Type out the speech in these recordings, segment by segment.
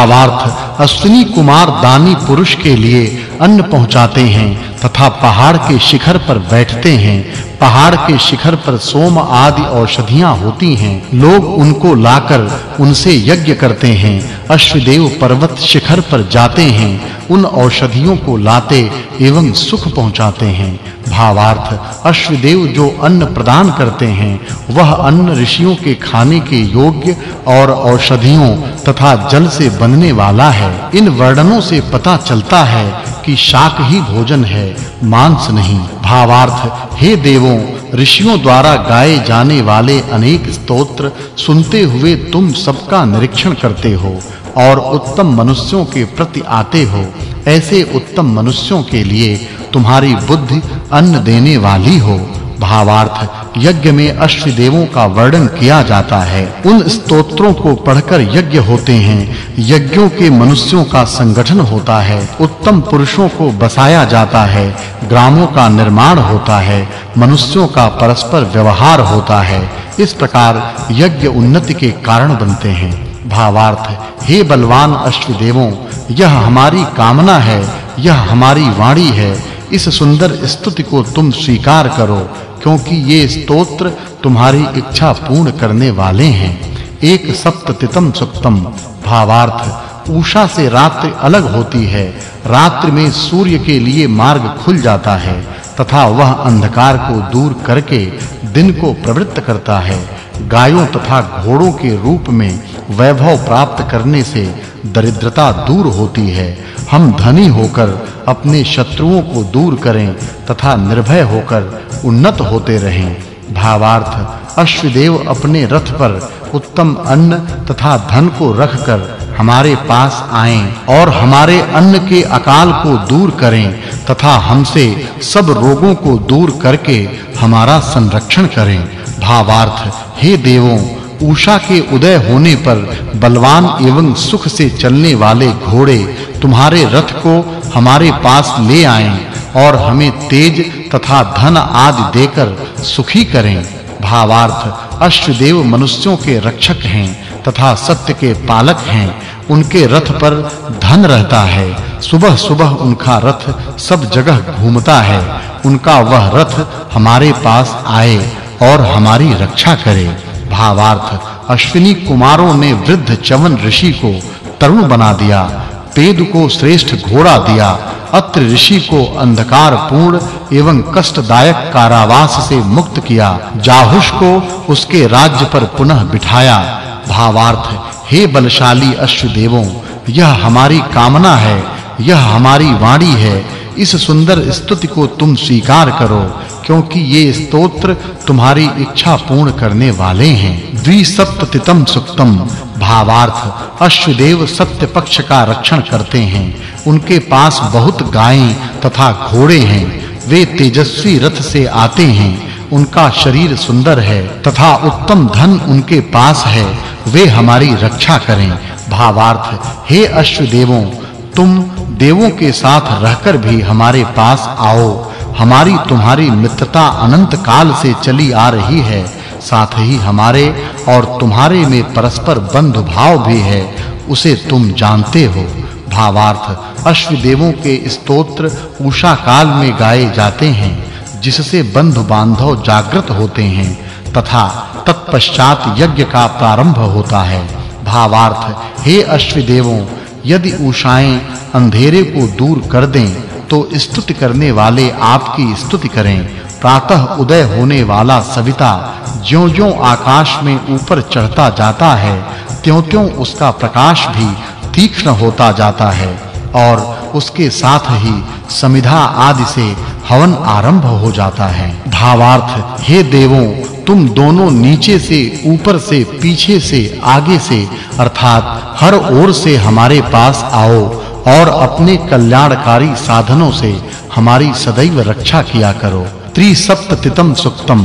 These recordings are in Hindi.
भावार्थ अश्विनी कुमार दानी पुरुष के लिए अन्न पहुंचाते हैं। तथा पहाड़ के शिखर पर बैठते हैं। पहाड़ के शिखर पर सोम आदि औषधियाँ होती हैं। लोग उनको लाकर उनसे यज्ञ करते हैं। अश्वदेव पर्वत शिखर पर जाते हैं। उन औषधियों को लाते एवं सुख पहुंचाते हैं। भावार्थ, अश्वदेव जो अन्न प्रदान करते हैं, वह अन्न ऋषियों के खाने के योग्य और औषधियों तथा जल से बनने वाला है। इन वर्णनों से पता चलता है कि शाक ही भोजन है, मांस नहीं। भावार्थ, हे देवों, ऋषियों द्वारा गाए जाने वाले अनेक स्तोत्र सुनते हुए तुम सबका निरीक्षण करते हो और उत्तम मनुष्यों के प्रति आते हो। ऐसे उत्तम मनुष्यों के लिए तुम्हारी बुद्धि अन्न देने वाली हो। भावार्थ, यज्ञ में अश्व देवों का वर्णन किया जाता है। उन स्तोत्रों को पढ़कर यज्ञ होते हैं। यज्ञों के मनुष्यों का संगठन होता है। उत्तम पुरुषों को बसाया जाता है। ग्रामों का निर्माण होता है। मनुष्यों का परस्पर व्यवहार होता है। इस प्रकार यज्ञ उन्नति के कारण बनते हैं। भावार्थ, हे बलवान अश्व देवों यह हमारी कामना है, यह हमारी वाणी है। इस सुंदर स्तुति को तुम स्वीकार करो। क्योंकि ये स्तोत्र तुम्हारी इच्छा पूर्ण करने वाले हैं। एक सप्ततितम सुक्तम। भावार्थ उषा से रात्रि अलग होती है। रात्रि में सूर्य के लिए मार्ग खुल जाता है, तथा वह अंधकार को दूर करके दिन को प्रवृत्त करता है। गायों तथा घोड़ों के रूप में वैभव प्राप्त करने से दरिद्रता दूर होती है हम धनी होकर अपने शत्रुओं को दूर करें तथा निर्भय होकर उन्नत होते रहें। भावार्थ, अश्वदेव अपने रथ पर उत्तम अन्न तथा धन को रखकर हमारे पास आएँ और हमारे अन्न के अकाल को दूर करें तथा हमसे सब रोगों को दूर करके हमारा संरक्षण करें। भावार्थ, हे देवों उषा के उदय होने पर बलवान एवं सुख से चलने वाले घोड़े तुम्हारे रथ को हमारे पास ले आएँ और हमें तेज तथा धन आदि देकर सुखी करें। भावार्थ अश्वदेव मनुष्यों के रक्षक हैं तथा सत्य के पालक हैं। उनके रथ पर धन रहता है। सुबह-सुबह उनका रथ सब जगह घूमता है। उनका वह रथ हमारे पास आए और हमारी रक्षा करे। भावार्थ, अश्विनी कुमारों ने वृद्ध चवन ऋषि को तरुण बना दिया, पेद को श्रेष्ठ घोड़ा दिया, अत्र ऋषि को अंधकार पूर्ण एवं कष्टदायक कारावास से मुक्त किया, जाहुष को उसके राज्य पर पुनः बिठाया। भावार्थ, हे बलशाली अश्वदेवों, यह हमारी कामना है, यह हमारी वाणी है, इस सुंदर स्तुति को तुम स्वीकार करो। क्योंकि ये स्तोत्र तुम्हारी इच्छा पूर्ण करने वाले हैं। द्विसप्ततितम सुक्तम भावार्थ, अश्वदेव सत्य पक्ष का रक्षण करते हैं। उनके पास बहुत गायें तथा घोड़े हैं। वे तेजस्वी रथ से आते हैं। उनका शरीर सुंदर है तथा उत्तम धन उनके पास है। वे हमारी रक्षा करें। भावार्थ, हे अश्वदेवों, तुम देवों के साथ रहकर भी हमारे पास आओ। हमारी तुम्हारी मित्रता अनंत काल से चली आ रही है। साथ ही हमारे और तुम्हारे में परस्पर बंधु भाव भी है। उसे तुम जानते हो। भावार्थ, अश्वदेवों के स्तोत्र उषा काल में गाए जाते हैं, जिससे बंधु बांधव जागृत होते हैं, तथा तत्पश्चात यज्ञ का प्रारंभ होता है। भावार्थ, हे अश्वदेवों, यदि उषाएँ अंधेरे को दूर कर दें तो स्तुति करने वाले आपकी स्तुति करें। प्रातः उदय होने वाला सविता ज्यों-ज्यों आकाश में ऊपर चढ़ता जाता है, त्यों-त्यों उसका प्रकाश भी तीक्ष्ण होता जाता है और उसके साथ ही समिधा आदि से हवन आरंभ हो जाता है। भावार्थ हे देवों, तुम दोनों नीचे से ऊपर से पीछे से आगे से, अर्थात हर ओर से हमारे पास आओ। और अपने कल्याणकारी साधनों से हमारी सदैव रक्षा किया करो। त्रिसप्ततितम सुक्तम।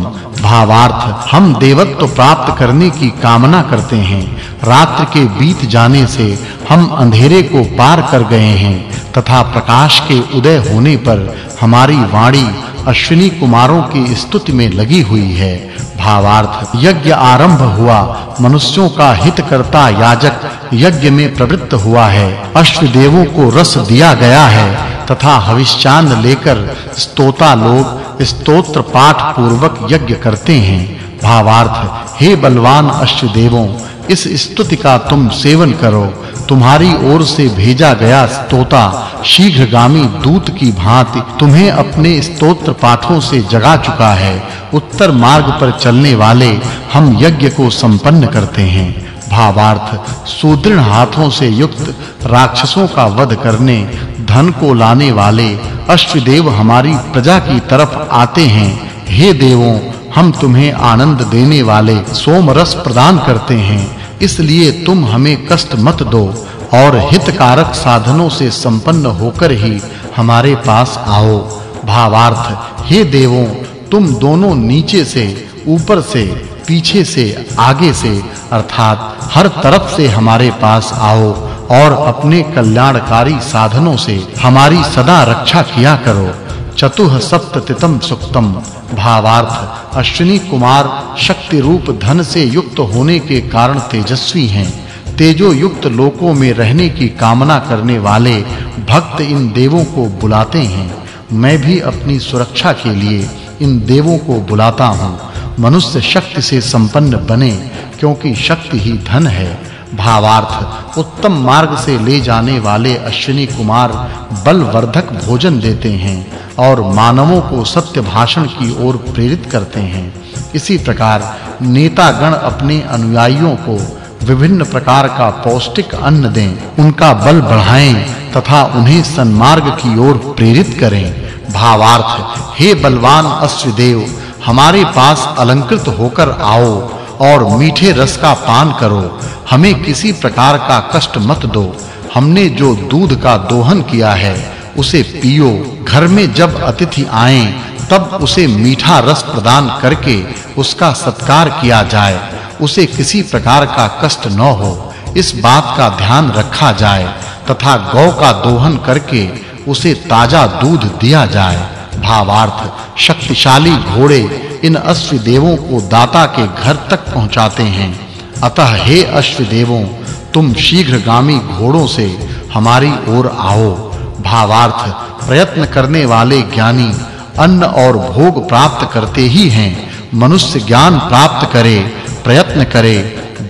भावार्थ, हम देवत्व प्राप्त करने की कामना करते हैं। रात्रि के बीत जाने से हम अंधेरे को पार कर गए हैं तथा प्रकाश के उदय होने पर हमारी वाणी अश्विनी कुमारों की स्तुति में लगी हुई है। भावार्थ, यज्ञ आरंभ हुआ। मनुष्यों का हित करता याजक यज्ञ में प्रवृत्त हुआ है। अश्व देवों को रस दिया गया है तथा हविष्यान लेकर स्तोता लोग स्तोत्र पाठ पूर्वक यज्ञ करते हैं। भावार्थ, हे बलवान अश्व देवों इस स्तुति का तुम सेवन करो। तुम्हारी ओर से भेजा गया स्तोता शीघ्रगामी दूत की भांति तुम्हें अपने स्तोत्र पाठों से जगा चुका है। उत्तर मार्ग पर चलने वाले हम यज्ञ को संपन्न करते हैं। भावार्थ सुदृढ़ हाथों से युक्त राक्षसों का वध करने, धन को लाने वाले अश्वदेव हमारी प्रजा की तरफ़ आते हैं। हे देवों, हम तुम्हें आनंद देने वाले सोम रस प्रदान करते हैं। इसलिए तुम हमें कष्ट मत दो और हितकारक साधनों से संपन्न होकर ही हमारे पास आओ। भावार्थ, हे देवों, तुम दोनों नीचे से, ऊपर से पीछे से, आगे से, अर्थात हर तरफ़ से हमारे पास आओ और अपने कल्याणकारी साधनों से हमारी सदा रक्षा किया करो। चतुह सप्ततितम सुक्तम। भावार्थ, अश्विनी कुमार शक्ति रूप धन से युक्त होने के कारण तेजस्वी हैं। तेजो युक्त लोकों में रहने की कामना करने वाले भक्त इन देवों को बुलाते हैं। मैं भी अपनी सुरक्षा के लिए इन देवों को बुलाता हूँ। मनुष्य शक्ति से संपन्न बने, क्योंकि शक्ति ही धन है। भावार्थ, उत्तम मार्ग से ले जाने वाले अश्विनी कुमार बलवर्धक भोजन देते हैं और मानवों को सत्य भाषण की ओर प्रेरित करते हैं। इसी प्रकार नेता गण अपने अनुयायियों को विभिन्न प्रकार का पौष्टिक अन्न दें, उनका बल बढ़ाएँ तथा उन्हें सन्मार्ग की ओर प्रेरित करें। भावार्थ, हे बलवान अश्वदेव हमारे पास अलंकृत होकर आओ और मीठे रस का पान करो। हमें किसी प्रकार का कष्ट मत दो। हमने जो दूध का दोहन किया है, उसे पियो। घर में जब अतिथि आए, तब उसे मीठा रस प्रदान करके उसका सत्कार किया जाए। उसे किसी प्रकार का कष्ट न हो। इस बात का ध्यान रखा जाए तथा गौ का दोहन करके उसे ताज़ा दूध दिया जाए। भावार्थ शक्तिशाली घोड़े इन अश्व देवों को दाता के घर तक पहुंचाते हैं। अतः हे अश्व देवों, तुम शीघ्रगामी घोड़ों से हमारी ओर आओ। भावार्थ, प्रयत्न करने वाले ज्ञानी अन्न और भोग प्राप्त करते ही हैं। मनुष्य ज्ञान प्राप्त करे, प्रयत्न करे,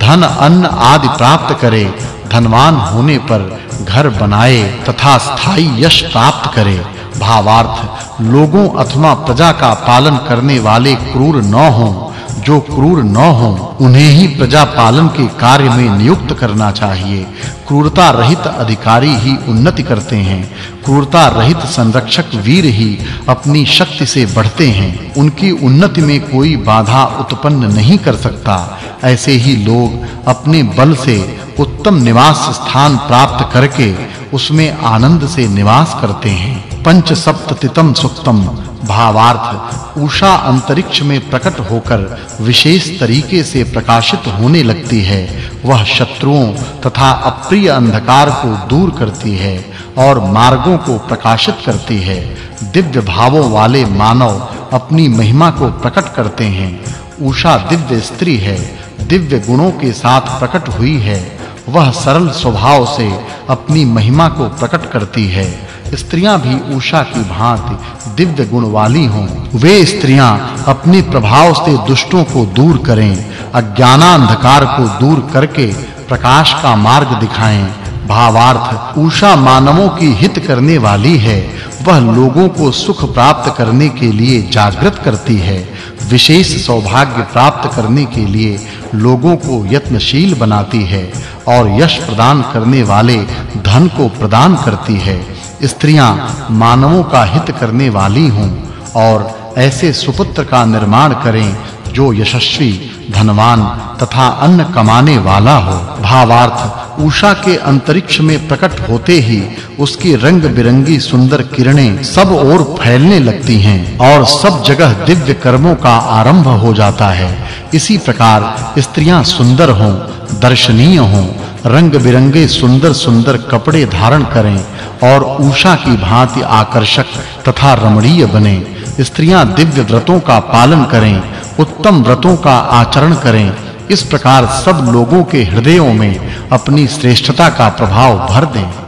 धन, अन्न आदि प्राप्त करे, धनवान होने पर घर बनाए तथा स्थायी यश प्राप्त करे। भावार्थ लोगों अथवा प्रजा का पालन करने वाले क्रूर न हों, जो क्रूर न हो, उन्हें ही प्रजा पालन के कार्य में नियुक्त करना चाहिए। क्रूरता रहित अधिकारी ही उन्नति करते हैं। क्रूरता रहित संरक्षक वीर ही अपनी शक्ति से बढ़ते हैं। उनकी उन्नति में कोई बाधा उत्पन्न नहीं कर सकता। ऐसे ही लोग अपने बल से उत्तम निवास स्थान प्राप्त करके उसमें आनंद से निवास करते हैं। पंच सप्ततितम सुक्तम। भावार्थ, उषा अंतरिक्ष में प्रकट होकर विशेष तरीके से प्रकाशित होने लगती है। वह शत्रुओं तथा अप्रिय अंधकार को दूर करती है और मार्गों को प्रकाशित करती है। दिव्य भावों वाले मानव अपनी महिमा को प्रकट करते हैं। उषा दिव्य स्त्री है, दिव्य गुणों के साथ प्रकट हुई है। वह सरल स्वभाव से अपनी महिमा को प्रकट करती है। स्त्रियाँ भी उषा की भांति दिव्य गुण वाली हों। वे स्त्रियाँ अपने प्रभाव से दुष्टों को दूर करें, अज्ञानांधकार को दूर करके प्रकाश का मार्ग दिखाएँ। भावार्थ उषा मानवों की हित करने वाली है। वह लोगों को सुख प्राप्त करने के लिए जागृत करती है। विशेष सौभाग्य प्राप्त करने के लिए लोगों को यत्नशील बनाती है और यश प्रदान करने वाले धन को प्रदान करती है। स्त्रियाँ मानवों का हित करने वाली हों और ऐसे सुपुत्र का निर्माण करें जो यशस्वी, धनवान तथा अन्न कमाने वाला हो। भावार्थ, उषा के अंतरिक्ष में प्रकट होते ही उसकी रंग-बिरंगी सुंदर किरणें सब ओर फैलने लगती हैं और सब जगह दिव्य कर्मों का आरंभ हो जाता है। इसी प्रकार स्त्रियाँ सुंदर हों, दर्शनीय हों रंग-बिरंगे सुंदर-सुंदर कपड़े धारण करें और उषा की भांति आकर्षक तथा रमणीय बने। स्त्रियाँ दिव्य व्रतों का पालन करें, उत्तम व्रतों का आचरण करें। इस प्रकार सब लोगों के हृदयों में अपनी श्रेष्ठता का प्रभाव भर दें।